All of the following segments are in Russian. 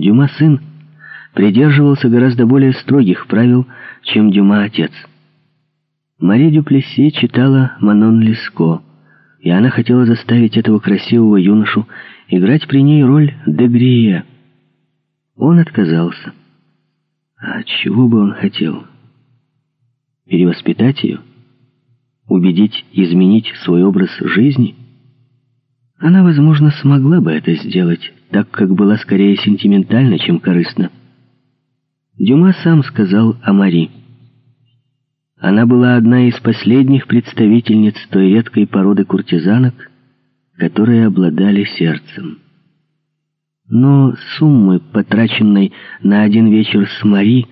Дюма сын придерживался гораздо более строгих правил, чем Дюма отец. Мари Дюплесси читала Манон Леско, и она хотела заставить этого красивого юношу играть при ней роль Дегрия. Он отказался. А чего бы он хотел? Перевоспитать ее? Убедить изменить свой образ жизни? Она, возможно, смогла бы это сделать, так как была скорее сентиментальна, чем корыстна. Дюма сам сказал о Мари. Она была одна из последних представительниц той редкой породы куртизанок, которые обладали сердцем. Но суммы, потраченной на один вечер с Мари,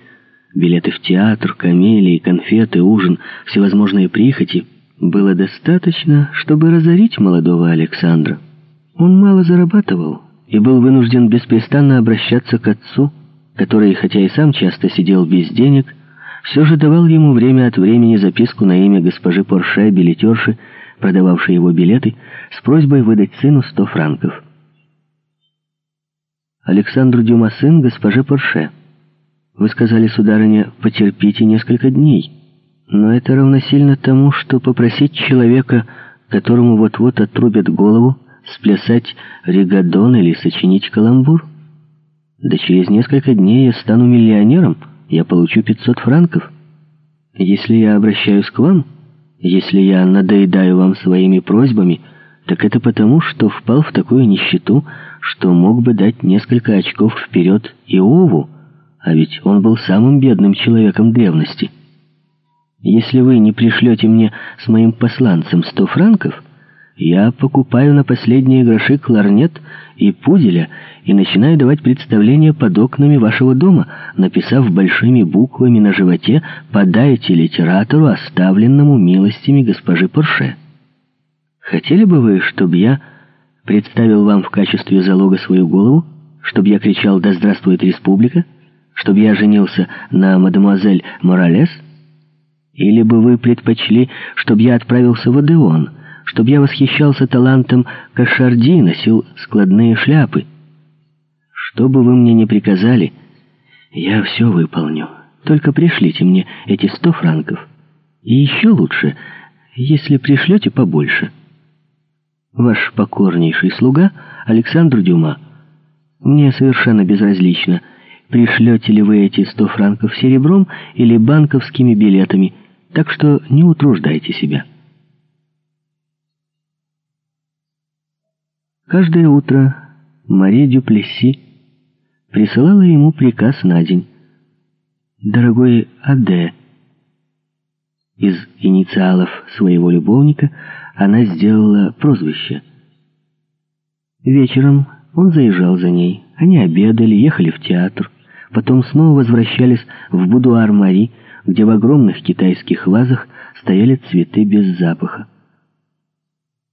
билеты в театр, камелии, конфеты, ужин, всевозможные прихоти, было достаточно, чтобы разорить молодого Александра. Он мало зарабатывал и был вынужден беспрестанно обращаться к отцу, который, хотя и сам часто сидел без денег, все же давал ему время от времени записку на имя госпожи Порше, билетерши, продававшей его билеты, с просьбой выдать сыну сто франков. Александру Дюма сын госпоже Порше. Вы сказали, сударыня, потерпите несколько дней. Но это равносильно тому, что попросить человека, которому вот-вот отрубят голову, сплясать ригадон или сочинить каламбур. Да через несколько дней я стану миллионером, я получу 500 франков. Если я обращаюсь к вам, если я надоедаю вам своими просьбами, так это потому, что впал в такую нищету, что мог бы дать несколько очков вперед Иову, а ведь он был самым бедным человеком древности. Если вы не пришлете мне с моим посланцем сто франков, я покупаю на последние гроши кларнет и пуделя и начинаю давать представления под окнами вашего дома, написав большими буквами на животе «Подайте литератору, оставленному милостями госпожи Порше». Хотели бы вы, чтобы я представил вам в качестве залога свою голову, чтобы я кричал «Да здравствует республика», чтобы я женился на мадемуазель Моралес? Или бы вы предпочли, чтобы я отправился в Одеон, чтобы я восхищался талантом Кашарди, носил складные шляпы? Что бы вы мне ни приказали, я все выполню. Только пришлите мне эти сто франков. И еще лучше, если пришлете побольше». Ваш покорнейший слуга Александр Дюма. Мне совершенно безразлично, пришлете ли вы эти сто франков серебром или банковскими билетами, так что не утруждайте себя. Каждое утро Мария Дюплесси присылала ему приказ на день. «Дорогой Аде», из инициалов своего любовника она сделала прозвище. Вечером он заезжал за ней. Они обедали, ехали в театр. Потом снова возвращались в будуар Мари, где в огромных китайских вазах стояли цветы без запаха.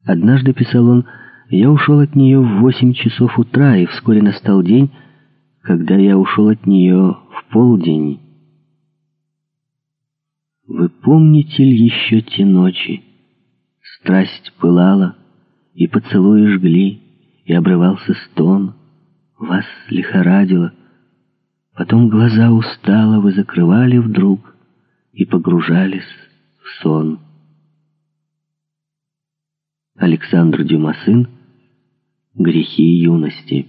Однажды, писал он, я ушел от нее в восемь часов утра, и вскоре настал день, когда я ушел от нее в полдень. Вы помните ли еще те ночи? Страсть пылала, и поцелуи жгли, и обрывался стон. Вас лихорадило. Потом глаза устало вы закрывали вдруг и погружались в сон. Александр Дюма сын «Грехи юности».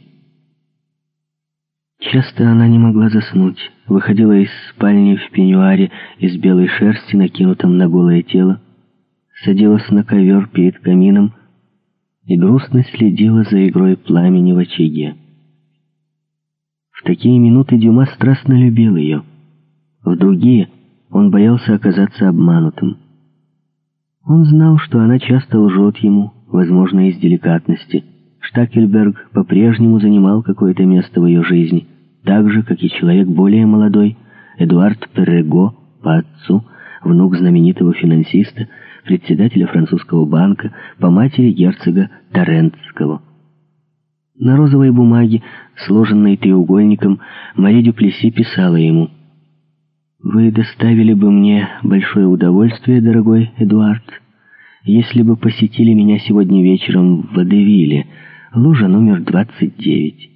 Часто она не могла заснуть, выходила из спальни в пеньюаре из белой шерсти, накинутом на голое тело, садилась на ковер перед камином и грустно следила за игрой пламени в очаге. В такие минуты Дюма страстно любил ее. В другие он боялся оказаться обманутым. Он знал, что она часто лжет ему, возможно, из деликатности. Штакельберг по-прежнему занимал какое-то место в ее жизни так же, как и человек более молодой, Эдуард Перрего по отцу, внук знаменитого финансиста, председателя французского банка, по матери герцога Торрентского. На розовой бумаге, сложенной треугольником, Мари Дюплеси писала ему «Вы доставили бы мне большое удовольствие, дорогой Эдуард, если бы посетили меня сегодня вечером в Водевиле, лужа номер 29».